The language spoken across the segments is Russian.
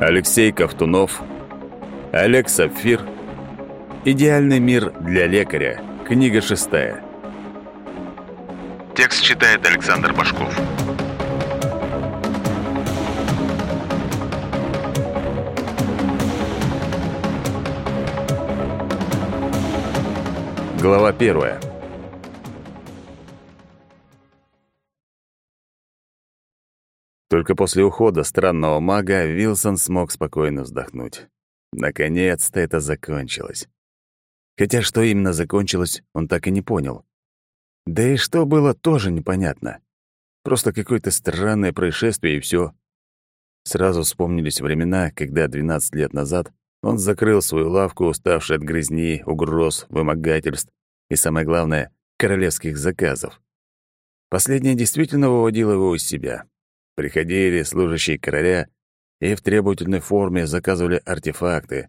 Алексей Ковтунов, Олег Сапфир. Идеальный мир для лекаря. Книга шестая. Текст читает Александр Башков. Глава первая. Только после ухода странного мага Вилсон смог спокойно вздохнуть. Наконец-то это закончилось. Хотя что именно закончилось, он так и не понял. Да и что было, тоже непонятно. Просто какое-то странное происшествие, и все. Сразу вспомнились времена, когда 12 лет назад он закрыл свою лавку, уставший от грязни, угроз, вымогательств и, самое главное, королевских заказов. Последнее действительно выводило его из себя. Приходили служащие короля и в требовательной форме заказывали артефакты.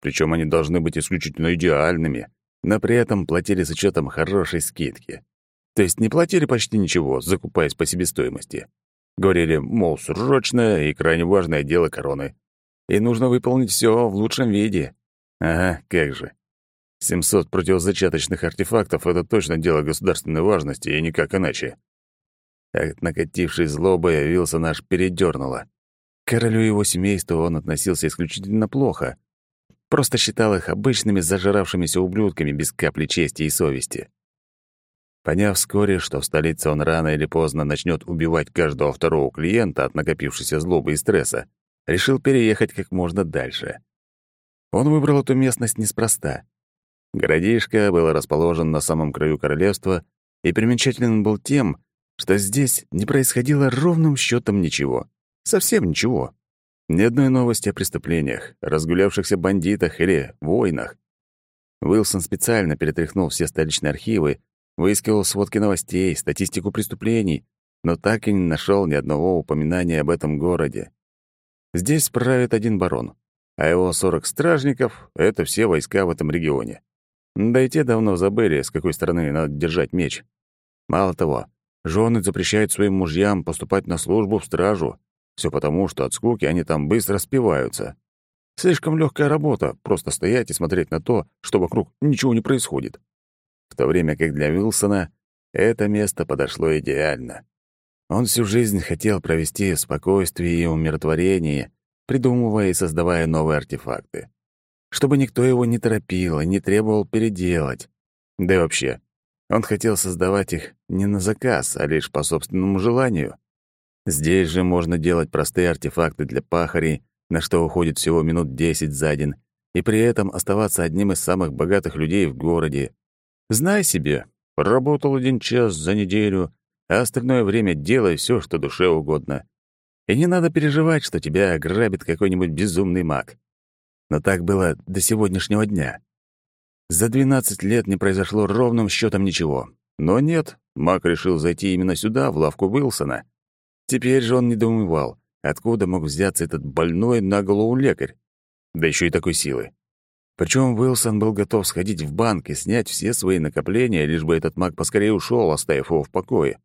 Причем они должны быть исключительно идеальными, но при этом платили с учетом хорошей скидки. То есть не платили почти ничего, закупаясь по себестоимости. Говорили, мол, срочное и крайне важное дело короны. И нужно выполнить все в лучшем виде. Ага, как же. 700 противозачаточных артефактов — это точно дело государственной важности, и никак иначе. От накатившей злобы явился наш передёрнуло. К королю его семейству он относился исключительно плохо. Просто считал их обычными зажиравшимися ублюдками без капли чести и совести. Поняв вскоре, что в столице он рано или поздно начнет убивать каждого второго клиента от накопившейся злобы и стресса, решил переехать как можно дальше. Он выбрал эту местность неспроста. Городишко было расположен на самом краю королевства и примечателен был тем, что здесь не происходило ровным счетом ничего. Совсем ничего. Ни одной новости о преступлениях, разгулявшихся бандитах или войнах. Уилсон специально перетряхнул все столичные архивы, выискивал сводки новостей, статистику преступлений, но так и не нашел ни одного упоминания об этом городе. Здесь правит один барон, а его 40 стражников — это все войска в этом регионе. Да и те давно забыли, с какой стороны надо держать меч. Мало того, Жены запрещают своим мужьям поступать на службу в стражу. Все потому, что от скуки они там быстро спиваются. Слишком легкая работа — просто стоять и смотреть на то, что вокруг ничего не происходит. В то время как для Уилсона это место подошло идеально. Он всю жизнь хотел провести в спокойствии и умиротворении, придумывая и создавая новые артефакты. Чтобы никто его не торопил и не требовал переделать. Да и вообще, он хотел создавать их не на заказ, а лишь по собственному желанию. Здесь же можно делать простые артефакты для пахарей, на что уходит всего минут 10 за день, и при этом оставаться одним из самых богатых людей в городе. Знай себе, работал один час за неделю, а остальное время делай все, что душе угодно. И не надо переживать, что тебя ограбит какой-нибудь безумный маг. Но так было до сегодняшнего дня. За 12 лет не произошло ровным счетом ничего. Но нет, Мак решил зайти именно сюда, в лавку Уилсона. Теперь же он недоумевал, откуда мог взяться этот больной на голову лекарь. Да еще и такой силы. Причем Уилсон был готов сходить в банк и снять все свои накопления, лишь бы этот маг поскорее ушел, оставив его в покое.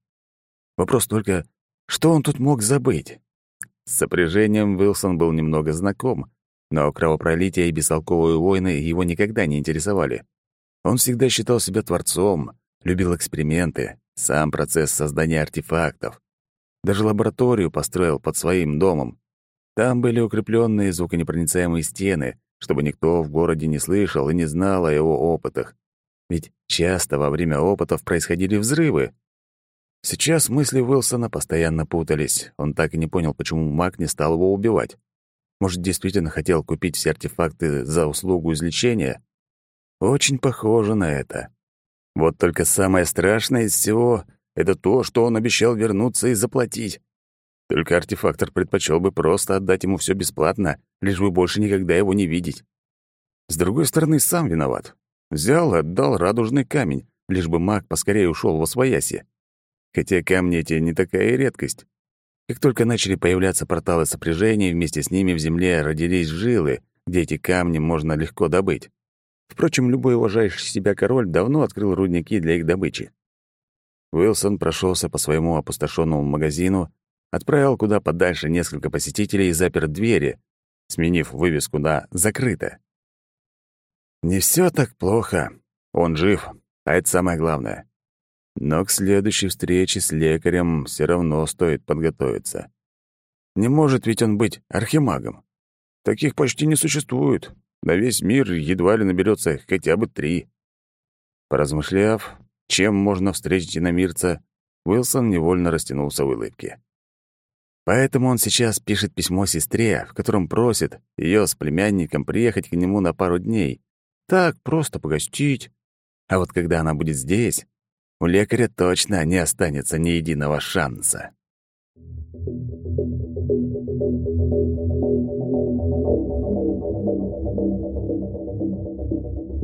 Вопрос только, что он тут мог забыть? С сопряжением Уилсон был немного знаком, но кровопролитие и бестолковые войны его никогда не интересовали. Он всегда считал себя творцом, любил эксперименты, сам процесс создания артефактов. Даже лабораторию построил под своим домом. Там были укрепленные звуконепроницаемые стены, чтобы никто в городе не слышал и не знал о его опытах. Ведь часто во время опытов происходили взрывы. Сейчас мысли Уилсона постоянно путались. Он так и не понял, почему маг не стал его убивать. Может, действительно хотел купить все артефакты за услугу излечения? Очень похоже на это. Вот только самое страшное из всего — это то, что он обещал вернуться и заплатить. Только артефактор предпочел бы просто отдать ему все бесплатно, лишь бы больше никогда его не видеть. С другой стороны, сам виноват. Взял и отдал радужный камень, лишь бы маг поскорее ушел во свояси. Хотя камни эти не такая редкость. Как только начали появляться порталы сопряжения, вместе с ними в земле родились жилы, где эти камни можно легко добыть. Впрочем, любой уважающий себя король давно открыл рудники для их добычи. Уилсон прошелся по своему опустошенному магазину, отправил куда подальше несколько посетителей и запер двери, сменив вывеску на «Закрыто». Не все так плохо. Он жив, а это самое главное. Но к следующей встрече с лекарем все равно стоит подготовиться. Не может ведь он быть архимагом. Таких почти не существует. На весь мир едва ли наберется хотя бы три. Поразмышляв, чем можно встретить иномирца, Уилсон невольно растянулся в улыбке. Поэтому он сейчас пишет письмо сестре, в котором просит ее с племянником приехать к нему на пару дней. Так, просто погостить. А вот когда она будет здесь, у лекаря точно не останется ни единого шанса.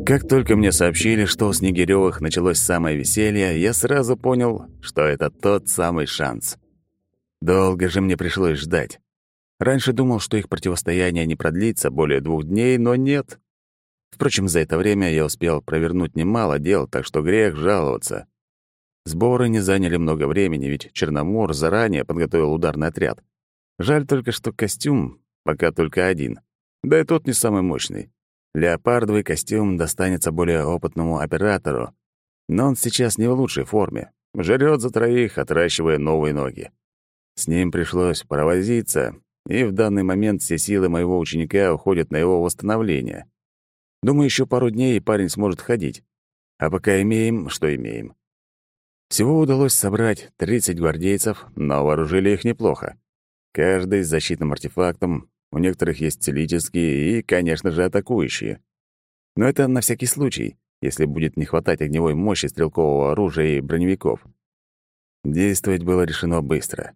Как только мне сообщили, что у Снегирёвых началось самое веселье, я сразу понял, что это тот самый шанс. Долго же мне пришлось ждать. Раньше думал, что их противостояние не продлится более двух дней, но нет. Впрочем, за это время я успел провернуть немало дел, так что грех жаловаться. Сборы не заняли много времени, ведь Черномор заранее подготовил ударный отряд. Жаль только, что костюм пока только один. Да и тот не самый мощный. Леопардовый костюм достанется более опытному оператору, но он сейчас не в лучшей форме. Жрет за троих, отращивая новые ноги. С ним пришлось провозиться, и в данный момент все силы моего ученика уходят на его восстановление. Думаю, еще пару дней, и парень сможет ходить. А пока имеем, что имеем. Всего удалось собрать 30 гвардейцев, но вооружили их неплохо. Каждый с защитным артефактом, у некоторых есть целительские и, конечно же, атакующие. Но это на всякий случай, если будет не хватать огневой мощи стрелкового оружия и броневиков. Действовать было решено быстро.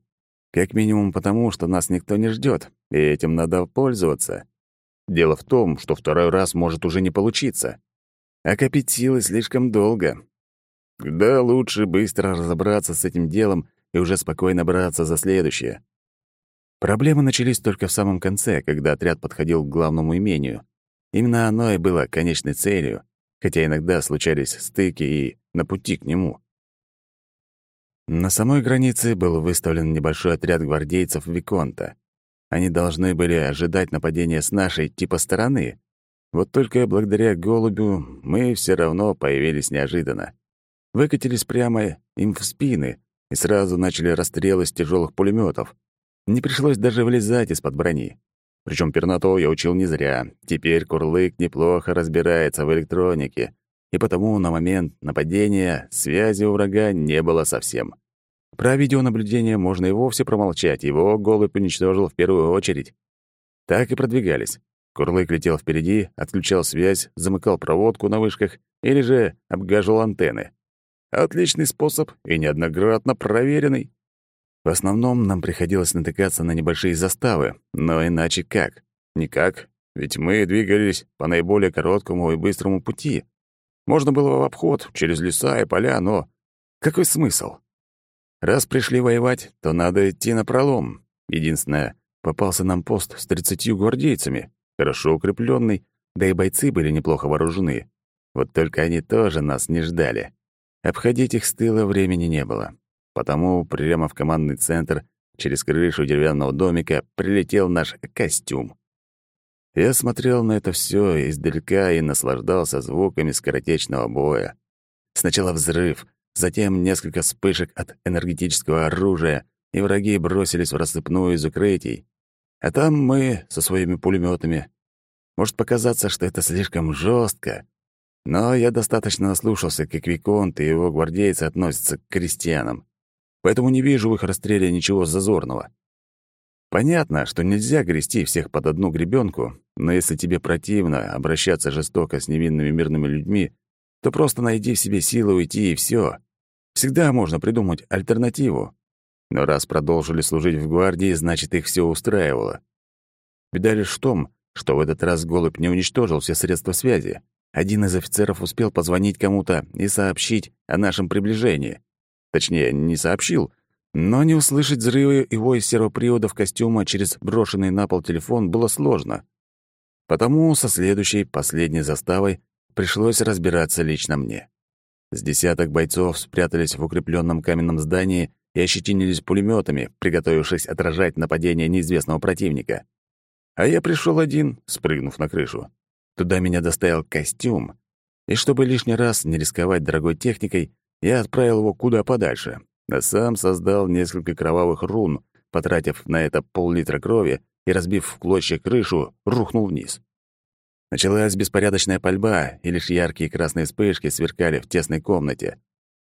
Как минимум потому, что нас никто не ждет, и этим надо пользоваться. Дело в том, что второй раз может уже не получиться. А копить силы слишком долго, да лучше быстро разобраться с этим делом и уже спокойно браться за следующее. Проблемы начались только в самом конце, когда отряд подходил к главному имению. Именно оно и было конечной целью, хотя иногда случались стыки и на пути к нему. На самой границе был выставлен небольшой отряд гвардейцев Виконта. Они должны были ожидать нападения с нашей типа стороны. Вот только благодаря голубю мы все равно появились неожиданно выкатились прямо им в спины и сразу начали расстрелы с тяжелых пулеметов. Не пришлось даже вылезать из-под брони. Причем пернатого я учил не зря. Теперь Курлык неплохо разбирается в электронике, и потому на момент нападения связи у врага не было совсем. Про видеонаблюдение можно и вовсе промолчать, его голубь уничтожил в первую очередь. Так и продвигались. Курлык летел впереди, отключал связь, замыкал проводку на вышках или же обгаживал антенны. Отличный способ и неоднократно проверенный. В основном нам приходилось натыкаться на небольшие заставы, но иначе как? Никак, ведь мы двигались по наиболее короткому и быстрому пути. Можно было в обход, через леса и поля, но какой смысл? Раз пришли воевать, то надо идти на пролом. Единственное, попался нам пост с тридцатью гвардейцами, хорошо укрепленный, да и бойцы были неплохо вооружены. Вот только они тоже нас не ждали. Обходить их с тыла времени не было. Потому прямо в командный центр, через крышу деревянного домика, прилетел наш костюм. Я смотрел на это все издалека и наслаждался звуками скоротечного боя. Сначала взрыв, затем несколько вспышек от энергетического оружия, и враги бросились в рассыпную из укрытий. А там мы со своими пулеметами. Может показаться, что это слишком жестко, но я достаточно наслушался, как Виконт и его гвардейцы относятся к крестьянам, поэтому не вижу в их расстреле ничего зазорного. Понятно, что нельзя грести всех под одну гребенку, но если тебе противно обращаться жестоко с невинными мирными людьми, то просто найди в себе силы уйти, и все. Всегда можно придумать альтернативу. Но раз продолжили служить в гвардии, значит, их все устраивало. Беда лишь в том, что в этот раз голубь не уничтожил все средства связи. Один из офицеров успел позвонить кому-то и сообщить о нашем приближении. Точнее, не сообщил, но не услышать взрывы его из сервоприводов костюма через брошенный на пол телефон было сложно. Потому со следующей, последней заставой пришлось разбираться лично мне. С десяток бойцов спрятались в укрепленном каменном здании и ощетинились пулеметами, приготовившись отражать нападение неизвестного противника. А я пришел один, спрыгнув на крышу. Туда меня доставил костюм. И чтобы лишний раз не рисковать дорогой техникой, я отправил его куда подальше, а сам создал несколько кровавых рун, потратив на это пол-литра крови и, разбив в клочья крышу, рухнул вниз. Началась беспорядочная пальба, и лишь яркие красные вспышки сверкали в тесной комнате.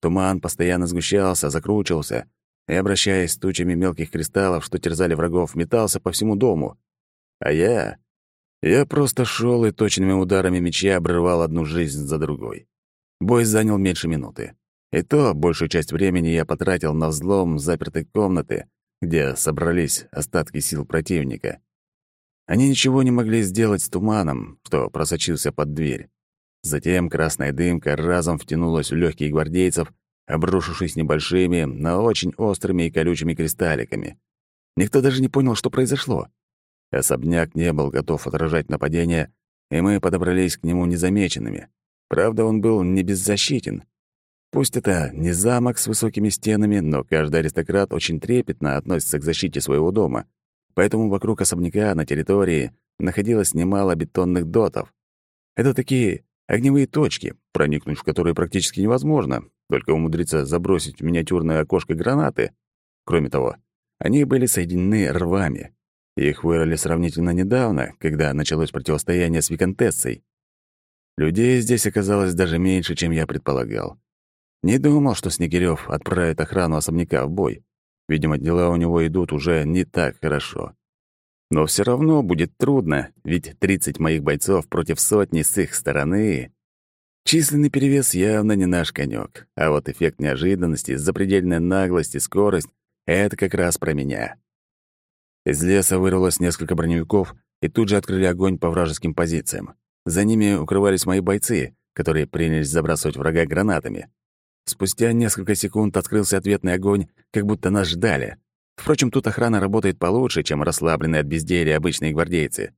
Туман постоянно сгущался, закручивался, и, обращаясь с тучами мелких кристаллов, что терзали врагов, метался по всему дому. А я... Я просто шел и точными ударами меча обрывал одну жизнь за другой. Бой занял меньше минуты. И то большую часть времени я потратил на взлом запертой комнаты, где собрались остатки сил противника. Они ничего не могли сделать с туманом, что просочился под дверь. Затем красная дымка разом втянулась в легкие гвардейцев, обрушившись небольшими, но очень острыми и колючими кристалликами. Никто даже не понял, что произошло. Особняк не был готов отражать нападение, и мы подобрались к нему незамеченными. Правда, он был не беззащитен. Пусть это не замок с высокими стенами, но каждый аристократ очень трепетно относится к защите своего дома. Поэтому вокруг особняка на территории находилось немало бетонных дотов. Это такие огневые точки, проникнуть в которые практически невозможно, только умудриться забросить в миниатюрное окошко гранаты. Кроме того, они были соединены рвами. Их вырыли сравнительно недавно, когда началось противостояние с Викантессой. Людей здесь оказалось даже меньше, чем я предполагал. Не думал, что Снегирёв отправит охрану особняка в бой. Видимо, дела у него идут уже не так хорошо. Но все равно будет трудно, ведь 30 моих бойцов против сотни с их стороны. Численный перевес явно не наш конек, а вот эффект неожиданности, запредельная наглость и скорость — это как раз про меня. Из леса вырвалось несколько броневиков и тут же открыли огонь по вражеским позициям. За ними укрывались мои бойцы, которые принялись забрасывать врага гранатами. Спустя несколько секунд открылся ответный огонь, как будто нас ждали. Впрочем, тут охрана работает получше, чем расслабленные от безделья обычные гвардейцы.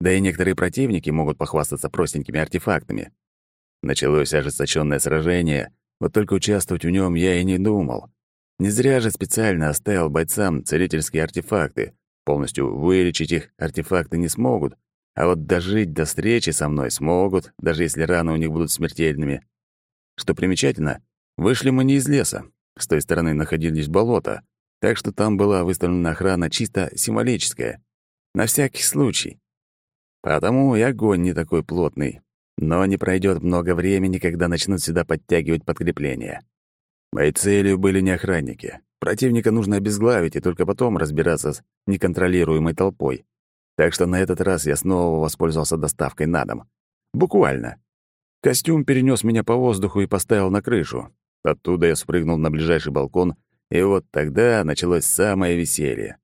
Да и некоторые противники могут похвастаться простенькими артефактами. Началось ожесточённое сражение, вот только участвовать в нем я и не думал. Не зря же специально оставил бойцам целительские артефакты. Полностью вылечить их артефакты не смогут, а вот дожить до встречи со мной смогут, даже если раны у них будут смертельными. Что примечательно, Вышли мы не из леса. С той стороны находились болота, так что там была выставлена охрана чисто символическая. На всякий случай. Потому и огонь не такой плотный. Но не пройдет много времени, когда начнут сюда подтягивать подкрепления. Моей целью были не охранники. Противника нужно обезглавить и только потом разбираться с неконтролируемой толпой. Так что на этот раз я снова воспользовался доставкой на дом. Буквально. Костюм перенес меня по воздуху и поставил на крышу. Оттуда я спрыгнул на ближайший балкон, и вот тогда началось самое веселье.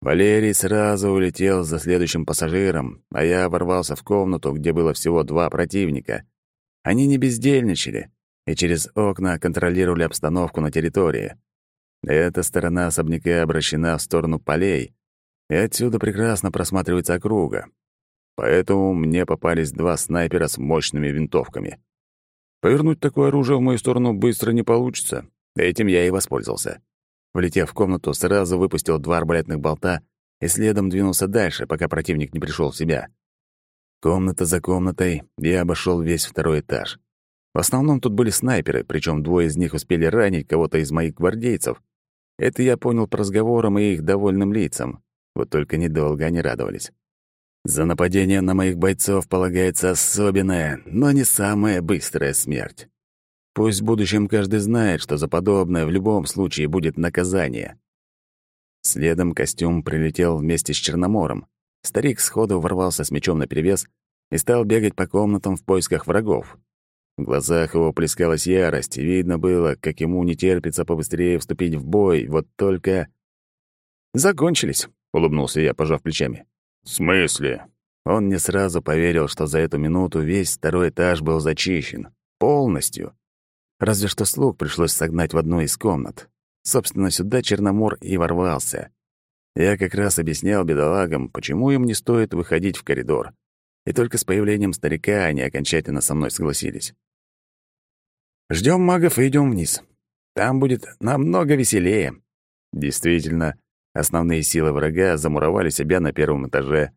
Валерий сразу улетел за следующим пассажиром, а я ворвался в комнату, где было всего два противника. Они не бездельничали и через окна контролировали обстановку на территории. Эта сторона особняка обращена в сторону полей, и отсюда прекрасно просматривается округа. Поэтому мне попались два снайпера с мощными винтовками. Повернуть такое оружие в мою сторону быстро не получится. Этим я и воспользовался. Влетев в комнату, сразу выпустил два арбалетных болта и следом двинулся дальше, пока противник не пришел в себя. Комната за комнатой я обошел весь второй этаж. В основном тут были снайперы, причем двое из них успели ранить кого-то из моих гвардейцев. Это я понял по разговорам и их довольным лицам. Вот только недолго они радовались. За нападение на моих бойцов полагается особенная, но не самая быстрая смерть. Пусть в будущем каждый знает, что за подобное в любом случае будет наказание. Следом костюм прилетел вместе с Черномором. Старик сходу ворвался с мечом наперевес и стал бегать по комнатам в поисках врагов. В глазах его плескалась ярость, и видно было, как ему не терпится побыстрее вступить в бой, вот только... «Закончились», — улыбнулся я, пожав плечами. «В смысле?» Он не сразу поверил, что за эту минуту весь второй этаж был зачищен. Полностью. Разве что слуг пришлось согнать в одну из комнат. Собственно, сюда Черномор и ворвался. Я как раз объяснял бедолагам, почему им не стоит выходить в коридор. И только с появлением старика они окончательно со мной согласились. Ждем магов и идем вниз. Там будет намного веселее. Действительно, Основные силы врага замуровали себя на первом этаже.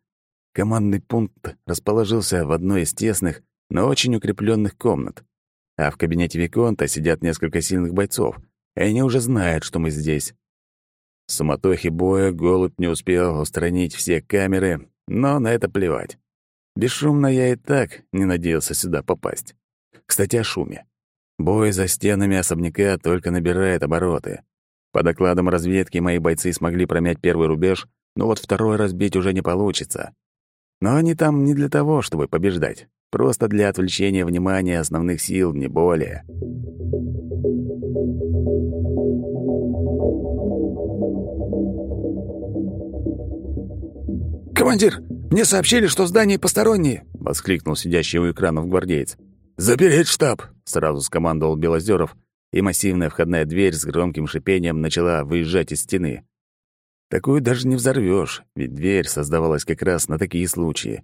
Командный пункт расположился в одной из тесных, но очень укрепленных комнат. А в кабинете Виконта сидят несколько сильных бойцов, и они уже знают, что мы здесь. В суматохе боя голубь не успел устранить все камеры, но на это плевать. Бесшумно я и так не надеялся сюда попасть. Кстати, о шуме. Бой за стенами особняка только набирает обороты. По докладам разведки, мои бойцы смогли промять первый рубеж, но вот второй разбить уже не получится. Но они там не для того, чтобы побеждать. Просто для отвлечения внимания основных сил, не более. «Командир, мне сообщили, что в здании посторонние!» — воскликнул сидящий у экранов гвардеец. «Запереть штаб!» — сразу скомандовал Белозеров, и массивная входная дверь с громким шипением начала выезжать из стены. Такую даже не взорвешь, ведь дверь создавалась как раз на такие случаи.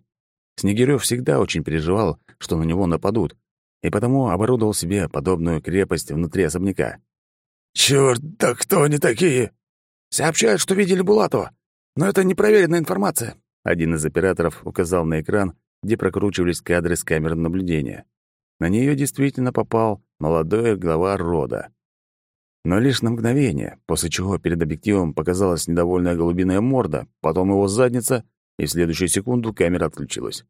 Снегирёв всегда очень переживал, что на него нападут, и потому оборудовал себе подобную крепость внутри особняка. «Чёрт, да кто они такие?» «Сообщают, что видели Булатова, но это непроверенная информация». Один из операторов указал на экран, где прокручивались кадры с камер наблюдения. На нее действительно попал молодой глава рода. Но лишь на мгновение, после чего перед объективом показалась недовольная голубиная морда, потом его задница, и в следующую секунду камера отключилась.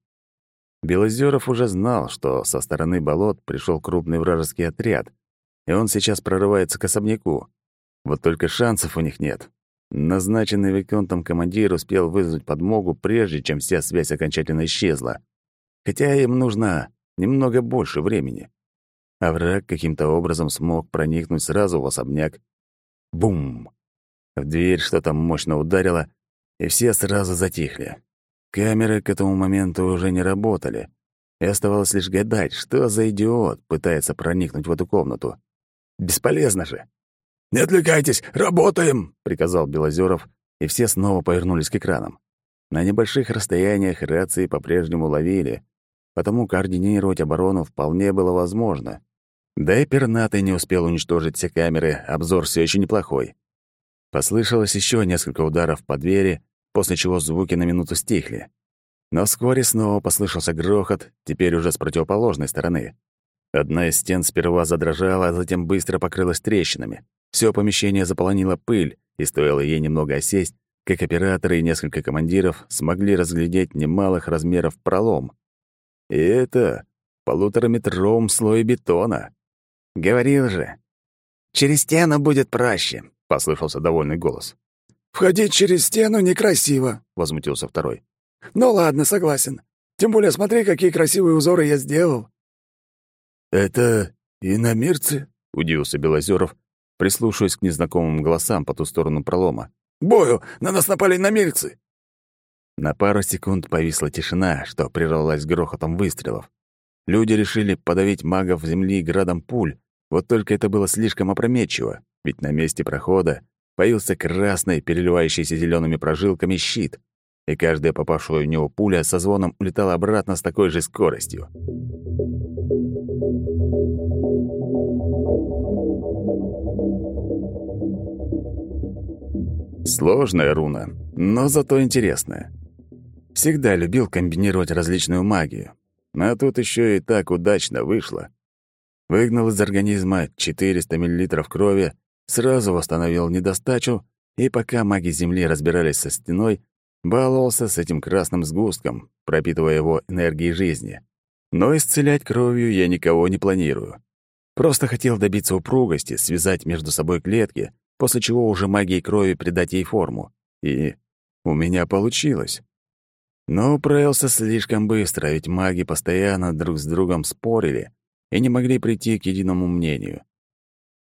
Белозеров уже знал, что со стороны болот пришел крупный вражеский отряд, и он сейчас прорывается к особняку. Вот только шансов у них нет. Назначенный Виконтом командир успел вызвать подмогу, прежде чем вся связь окончательно исчезла. Хотя им нужно немного больше времени. А враг каким-то образом смог проникнуть сразу в особняк. Бум! В дверь что-то мощно ударило, и все сразу затихли. Камеры к этому моменту уже не работали, и оставалось лишь гадать, что за идиот пытается проникнуть в эту комнату. Бесполезно же. «Не отвлекайтесь, работаем!» — приказал Белозеров, и все снова повернулись к экранам. На небольших расстояниях рации по-прежнему ловили, потому координировать оборону вполне было возможно. Да и пернатый не успел уничтожить все камеры, обзор все еще неплохой. Послышалось еще несколько ударов по двери, после чего звуки на минуту стихли. Но вскоре снова послышался грохот, теперь уже с противоположной стороны. Одна из стен сперва задрожала, а затем быстро покрылась трещинами. Все помещение заполонило пыль, и стоило ей немного осесть, как операторы и несколько командиров смогли разглядеть немалых размеров пролом. И это полутораметровым слой бетона. Говорил же. «Через стену будет проще», — послышался довольный голос. «Входить через стену некрасиво», — возмутился второй. «Ну ладно, согласен. Тем более смотри, какие красивые узоры я сделал». «Это иномирцы?» — удивился Белозеров, прислушиваясь к незнакомым голосам по ту сторону пролома. «Бою! На нас напали иномирцы!» На пару секунд повисла тишина, что прервалась грохотом выстрелов. Люди решили подавить магов земли градом пуль, вот только это было слишком опрометчиво, ведь на месте прохода появился красный, переливающийся зелеными прожилками щит, и каждая попавшая в него пуля со звоном улетала обратно с такой же скоростью. Сложная руна, но зато интересная. Всегда любил комбинировать различную магию. А тут еще и так удачно вышло. Выгнал из организма 400 мл крови, сразу восстановил недостачу, и пока маги Земли разбирались со стеной, баловался с этим красным сгустком, пропитывая его энергией жизни. Но исцелять кровью я никого не планирую. Просто хотел добиться упругости, связать между собой клетки, после чего уже магией крови придать ей форму. И у меня получилось. Но управился слишком быстро, ведь маги постоянно друг с другом спорили и не могли прийти к единому мнению.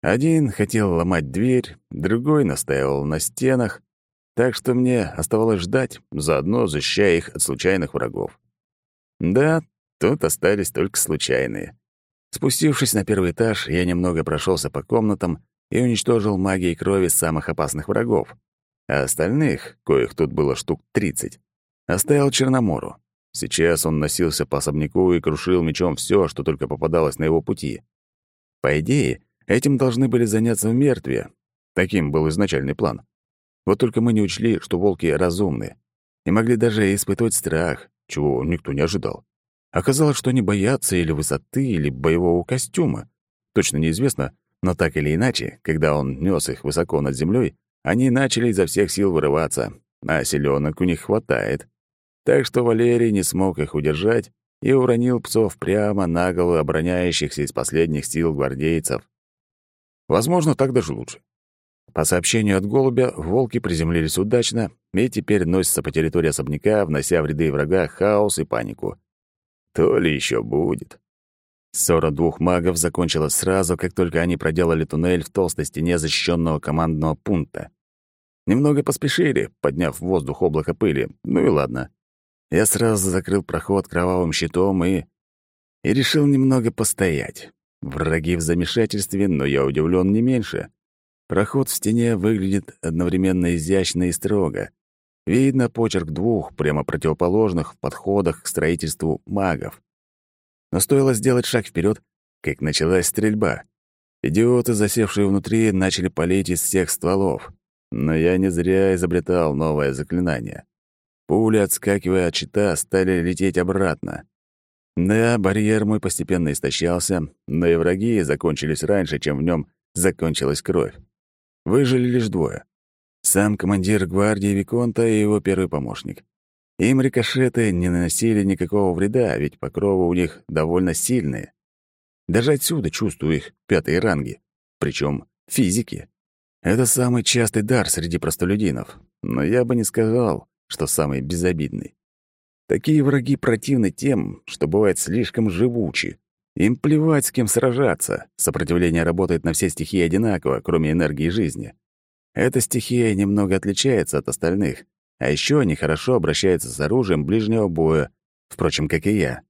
Один хотел ломать дверь, другой настаивал на стенах, так что мне оставалось ждать, заодно защищая их от случайных врагов. Да, тут остались только случайные. Спустившись на первый этаж, я немного прошелся по комнатам и уничтожил магией крови самых опасных врагов, а остальных, коих тут было штук тридцать, Оставил Черномору. Сейчас он носился по особняку и крушил мечом все, что только попадалось на его пути. По идее, этим должны были заняться в мертве. Таким был изначальный план. Вот только мы не учли, что волки разумны и могли даже испытывать страх, чего никто не ожидал. Оказалось, что они боятся или высоты, или боевого костюма. Точно неизвестно, но так или иначе, когда он нёс их высоко над землей, они начали изо всех сил вырываться, а селенок у них хватает. Так что Валерий не смог их удержать и уронил псов прямо на головы обороняющихся из последних сил гвардейцев. Возможно, так даже лучше. По сообщению от голубя, волки приземлились удачно и теперь носятся по территории особняка, внося в ряды врага хаос и панику. То ли еще будет. Ссора двух магов закончилась сразу, как только они проделали туннель в толстой стене защищенного командного пункта. Немного поспешили, подняв в воздух облако пыли. Ну и ладно. Я сразу закрыл проход кровавым щитом и... И решил немного постоять. Враги в замешательстве, но я удивлен не меньше. Проход в стене выглядит одновременно изящно и строго. Видно почерк двух, прямо противоположных в подходах к строительству магов. Но стоило сделать шаг вперед, как началась стрельба. Идиоты, засевшие внутри, начали палить из всех стволов. Но я не зря изобретал новое заклинание. Пули, отскакивая от щита, стали лететь обратно. Да, барьер мой постепенно истощался, но и враги закончились раньше, чем в нем закончилась кровь. Выжили лишь двое. Сам командир гвардии Виконта и его первый помощник. Им рикошеты не наносили никакого вреда, ведь покровы у них довольно сильные. Даже отсюда чувствую их пятые ранги, причем физики. Это самый частый дар среди простолюдинов, но я бы не сказал, что самый безобидный. Такие враги противны тем, что бывают слишком живучи. Им плевать, с кем сражаться. Сопротивление работает на все стихии одинаково, кроме энергии жизни. Эта стихия немного отличается от остальных, а еще они хорошо обращаются с оружием ближнего боя, впрочем, как и я.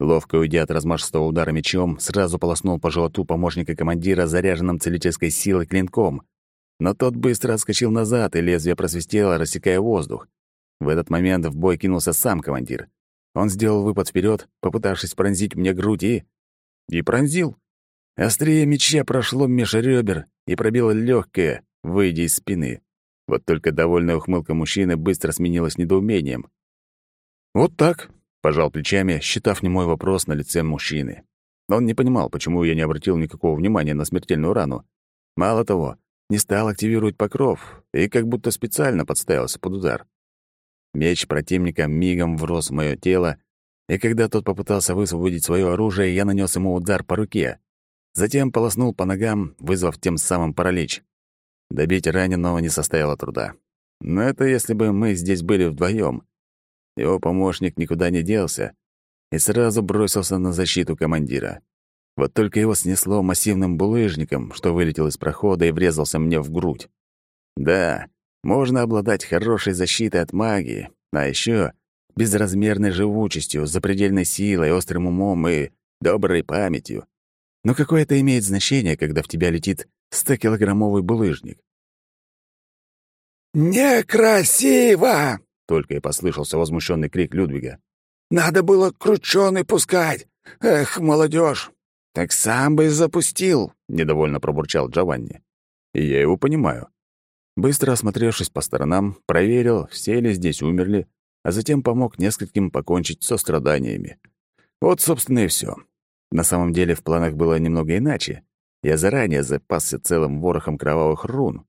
Ловко уйдя от размашистого удара мечом, сразу полоснул по животу помощника командира заряженным целительской силой клинком. Но тот быстро отскочил назад, и лезвие просвистело, рассекая воздух. В этот момент в бой кинулся сам командир. Он сделал выпад вперед, попытавшись пронзить мне грудь, и... И пронзил. Острие меча прошло меж ребер и пробило легкое, выйдя из спины. Вот только довольная ухмылка мужчины быстро сменилась недоумением. «Вот так», — пожал плечами, считав немой вопрос на лице мужчины. Он не понимал, почему я не обратил никакого внимания на смертельную рану. Мало того, не стал активировать покров и как будто специально подставился под удар. Меч противника мигом врос в моё тело, и когда тот попытался высвободить свое оружие, я нанес ему удар по руке. Затем полоснул по ногам, вызвав тем самым паралич. Добить раненого не составило труда. Но это если бы мы здесь были вдвоем. Его помощник никуда не делся и сразу бросился на защиту командира. Вот только его снесло массивным булыжником, что вылетел из прохода и врезался мне в грудь. Да, можно обладать хорошей защитой от магии, а еще безразмерной живучестью, запредельной силой, острым умом и доброй памятью. Но какое это имеет значение, когда в тебя летит 100-килограммовый булыжник. «Некрасиво!» — только и послышался возмущенный крик Людвига. «Надо было крученый пускать! Эх, молодежь! Так сам бы запустил!» — недовольно пробурчал Джованни. И я его понимаю. Быстро осмотревшись по сторонам, проверил, все ли здесь умерли, а затем помог нескольким покончить со страданиями. Вот, собственно, и все. На самом деле в планах было немного иначе. Я заранее запасся целым ворохом кровавых рун.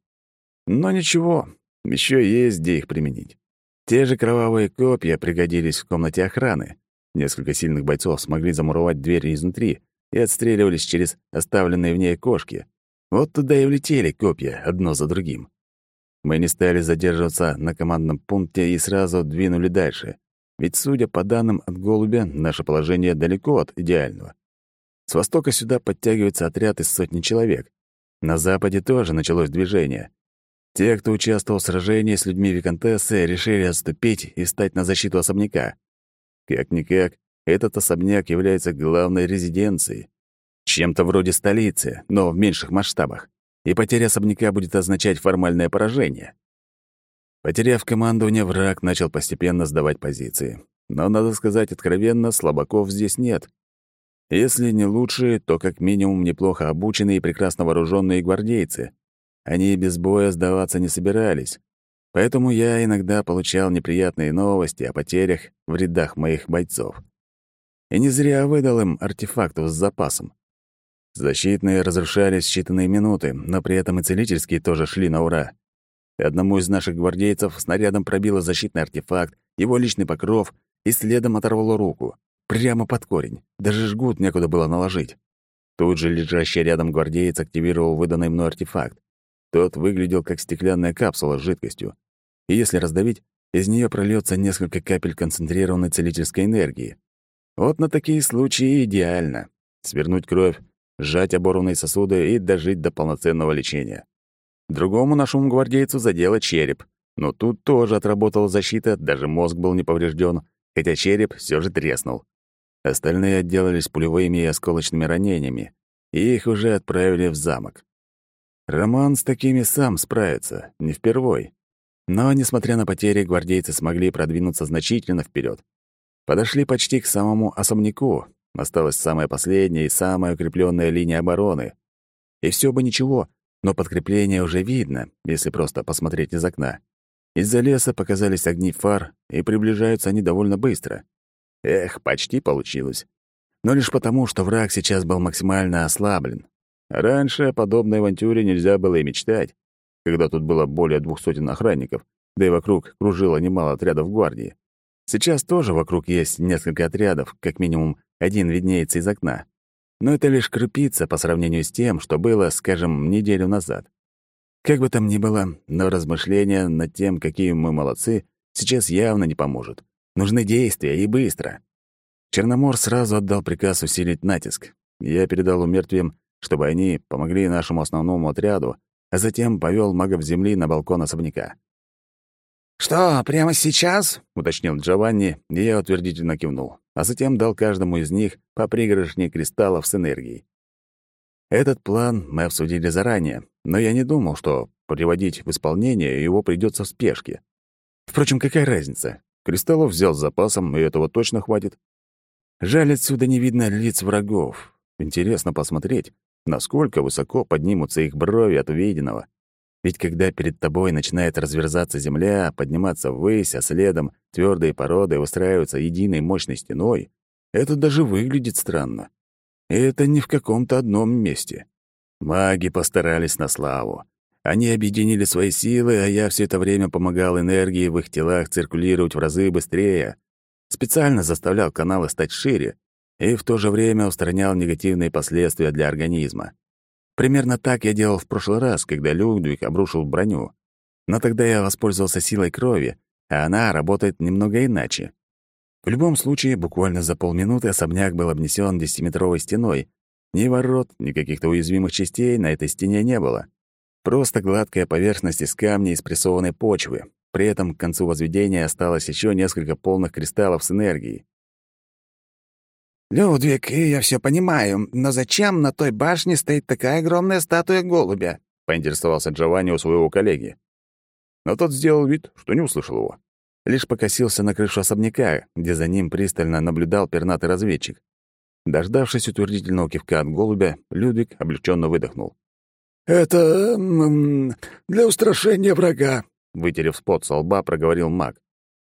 Но ничего, еще есть где их применить. Те же кровавые копья пригодились в комнате охраны. Несколько сильных бойцов смогли замуровать двери изнутри и отстреливались через оставленные в ней кошки. Вот туда и влетели копья, одно за другим. Мы не стали задерживаться на командном пункте и сразу двинули дальше. Ведь, судя по данным от голубя, наше положение далеко от идеального. С востока сюда подтягивается отряд из сотни человек. На западе тоже началось движение. Те, кто участвовал в сражении с людьми Викантессы, решили отступить и стать на защиту особняка. Как-никак, этот особняк является главной резиденцией. Чем-то вроде столицы, но в меньших масштабах. И потеря особняка будет означать формальное поражение. Потеряв командование, враг начал постепенно сдавать позиции. Но, надо сказать откровенно, слабаков здесь нет. Если не лучшие, то как минимум неплохо обученные и прекрасно вооруженные гвардейцы. они без боя сдаваться не собирались. Поэтому я иногда получал неприятные новости о потерях в рядах моих бойцов. И не зря выдал им артефактов с запасом. Защитные разрушались в считанные минуты, но при этом и целительские тоже шли на ура. И одному из наших гвардейцев снарядом пробило защитный артефакт, его личный покров, и следом оторвало руку. Прямо под корень. Даже жгут некуда было наложить. Тут же лежащий рядом гвардеец активировал выданный мной артефакт. Тот выглядел как стеклянная капсула с жидкостью. И если раздавить, из нее прольется несколько капель концентрированной целительской энергии. Вот на такие случаи идеально. Свернуть кровь, сжать оборванные сосуды и дожить до полноценного лечения. Другому нашему гвардейцу задело череп, но тут тоже отработала защита, даже мозг был не поврежден, хотя череп все же треснул. Остальные отделались пулевыми и осколочными ранениями, и их уже отправили в замок. Роман с такими сам справится, не впервой. Но, несмотря на потери, гвардейцы смогли продвинуться значительно вперед. Подошли почти к самому особняку. Осталась самая последняя и самая укрепленная линия обороны. И все бы ничего, но подкрепление уже видно, если просто посмотреть из окна. Из-за леса показались огни фар, и приближаются они довольно быстро. Эх, почти получилось. Но лишь потому, что враг сейчас был максимально ослаблен. Раньше о подобной авантюре нельзя было и мечтать, когда тут было более двух сотен охранников, да и вокруг кружило немало отрядов гвардии. Сейчас тоже вокруг есть несколько отрядов, как минимум один виднеется из окна. Но это лишь крупица по сравнению с тем, что было, скажем, неделю назад. Как бы там ни было, но размышления над тем, какие мы молодцы, сейчас явно не поможет. Нужны действия и быстро. Черномор сразу отдал приказ усилить натиск. Я передал умертвиям, чтобы они помогли нашему основному отряду, а затем повел магов земли на балкон особняка. «Что, прямо сейчас?» — уточнил Джованни, и я утвердительно кивнул, а затем дал каждому из них по пригоршне кристаллов с энергией. Этот план мы обсудили заранее, но я не думал, что приводить в исполнение его придется в спешке. Впрочем, какая разница? Кристаллов взял с запасом, и этого точно хватит. Жаль, отсюда не видно лиц врагов. Интересно посмотреть, насколько высоко поднимутся их брови от увиденного. Ведь когда перед тобой начинает разверзаться земля, подниматься ввысь, а следом твердые породы выстраиваются единой мощной стеной, это даже выглядит странно. И это не в каком-то одном месте. Маги постарались на славу. Они объединили свои силы, а я все это время помогал энергии в их телах циркулировать в разы быстрее. Специально заставлял каналы стать шире и в то же время устранял негативные последствия для организма. Примерно так я делал в прошлый раз, когда Людвиг обрушил броню. Но тогда я воспользовался силой крови, а она работает немного иначе. В любом случае, буквально за полминуты особняк был обнесен десятиметровой стеной. Ни ворот, ни каких-то уязвимых частей на этой стене не было. Просто гладкая поверхность из камня и спрессованной почвы. При этом к концу возведения осталось еще несколько полных кристаллов с энергией. «Людвиг, я все понимаю, но зачем на той башне стоит такая огромная статуя голубя?» — поинтересовался Джованни у своего коллеги. Но тот сделал вид, что не услышал его. Лишь покосился на крышу особняка, где за ним пристально наблюдал пернатый разведчик. Дождавшись утвердительного кивка от голубя, Людвиг облегченно выдохнул. «Это... для устрашения врага», — вытерев спот со лба, проговорил маг.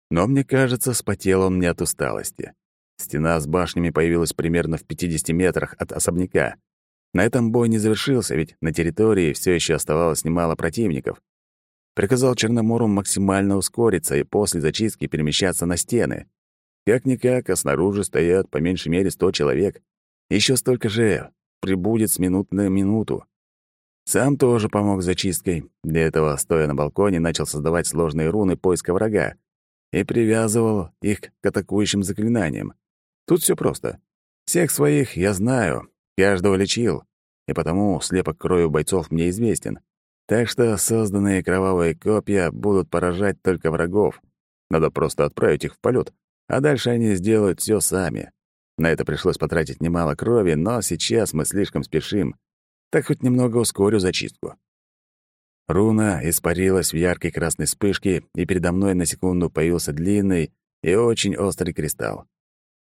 Но мне кажется, спотел он не от усталости. Стена с башнями появилась примерно в 50 метрах от особняка. На этом бой не завершился, ведь на территории все еще оставалось немало противников. Приказал Черномору максимально ускориться и после зачистки перемещаться на стены. Как-никак, а снаружи стоят по меньшей мере 100 человек. Еще столько же прибудет с минут на минуту. Сам тоже помог зачисткой. Для этого, стоя на балконе, начал создавать сложные руны поиска врага и привязывал их к атакующим заклинаниям. Тут все просто. Всех своих я знаю, каждого лечил, и потому слепок крови бойцов мне известен. Так что созданные кровавые копья будут поражать только врагов. Надо просто отправить их в полет, а дальше они сделают все сами. На это пришлось потратить немало крови, но сейчас мы слишком спешим. Так хоть немного ускорю зачистку. Руна испарилась в яркой красной вспышке, и передо мной на секунду появился длинный и очень острый кристалл.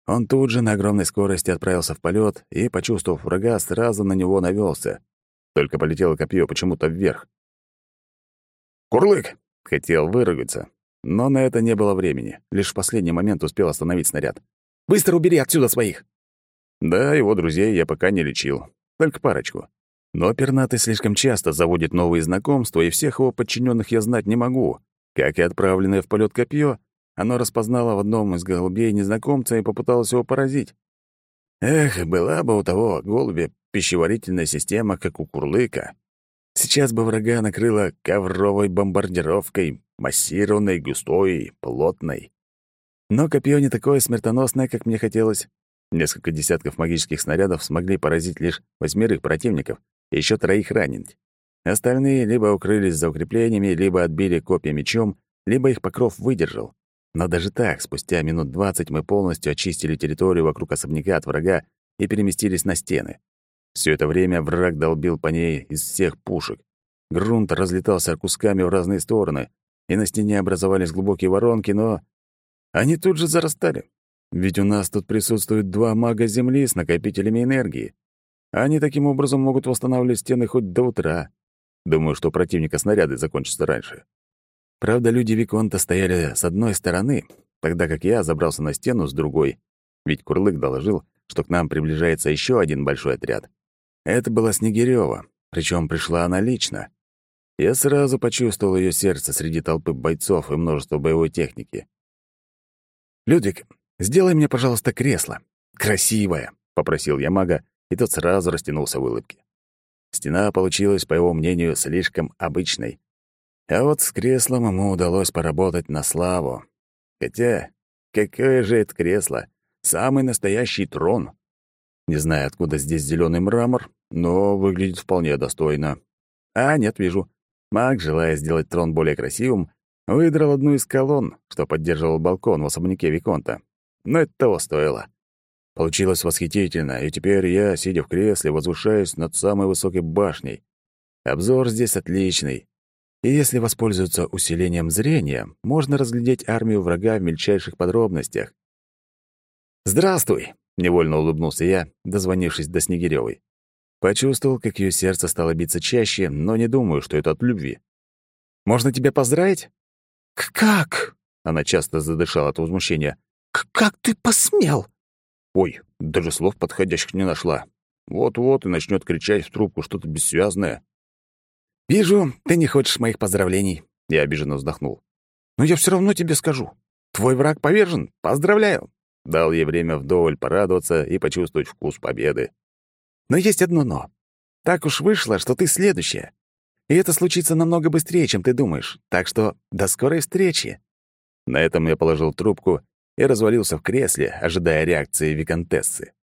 Он тут же на огромной скорости отправился в полет и, почувствовав врага, сразу на него навелся. Только полетело копье почему-то вверх. «Курлык!» — хотел выругаться, но на это не было времени. Лишь в последний момент успел остановить снаряд. «Быстро убери отсюда своих!» Да, его друзей я пока не лечил. Только парочку. Но пернатый слишком часто заводит новые знакомства, и всех его подчиненных я знать не могу. Как и отправленное в полет копье, оно распознало в одном из голубей незнакомца и попыталось его поразить. Эх, была бы у того голубя пищеварительная система, как у курлыка. Сейчас бы врага накрыла ковровой бомбардировкой, массированной, густой, плотной. Но копье не такое смертоносное, как мне хотелось. Несколько десятков магических снарядов смогли поразить лишь восьмерых противников и еще троих ранить. Остальные либо укрылись за укреплениями, либо отбили копья мечом, либо их покров выдержал. Но даже так, спустя минут двадцать мы полностью очистили территорию вокруг особняка от врага и переместились на стены. Все это время враг долбил по ней из всех пушек. Грунт разлетался кусками в разные стороны, и на стене образовались глубокие воронки, но они тут же зарастали. Ведь у нас тут присутствуют два мага Земли с накопителями энергии. Они таким образом могут восстанавливать стены хоть до утра. Думаю, что противника снаряды закончатся раньше. Правда, люди Виконта стояли с одной стороны, тогда как я забрался на стену с другой. Ведь Курлык доложил, что к нам приближается еще один большой отряд. Это была Снегирёва, причем пришла она лично. Я сразу почувствовал ее сердце среди толпы бойцов и множества боевой техники. «Людвиг, сделай мне, пожалуйста, кресло. Красивое», — попросил я мага, и тот сразу растянулся в улыбке. Стена получилась, по его мнению, слишком обычной, а вот с креслом ему удалось поработать на славу. Хотя, какое же это кресло? Самый настоящий трон. Не знаю, откуда здесь зеленый мрамор, но выглядит вполне достойно. А, нет, вижу. Маг, желая сделать трон более красивым, выдрал одну из колонн, что поддерживал балкон в особняке Виконта. Но это того стоило. Получилось восхитительно, и теперь я, сидя в кресле, возвышаюсь над самой высокой башней. Обзор здесь отличный, и если воспользоваться усилением зрения, можно разглядеть армию врага в мельчайших подробностях. «Здравствуй!» — невольно улыбнулся я, дозвонившись до Снегирёвой. Почувствовал, как ее сердце стало биться чаще, но не думаю, что это от любви. «Можно тебя поздравить?» «Как?» — она часто задышала от возмущения. «Как ты посмел?» «Ой, даже слов подходящих не нашла. Вот-вот и начнет кричать в трубку что-то бессвязное. «Вижу, ты не хочешь моих поздравлений», — я обиженно вздохнул. «Но я все равно тебе скажу. Твой враг повержен. Поздравляю!» Дал ей время вдоволь порадоваться и почувствовать вкус победы. «Но есть одно «но». Так уж вышло, что ты следующая. И это случится намного быстрее, чем ты думаешь. Так что до скорой встречи!» На этом я положил трубку и развалился в кресле, ожидая реакции виконтессы.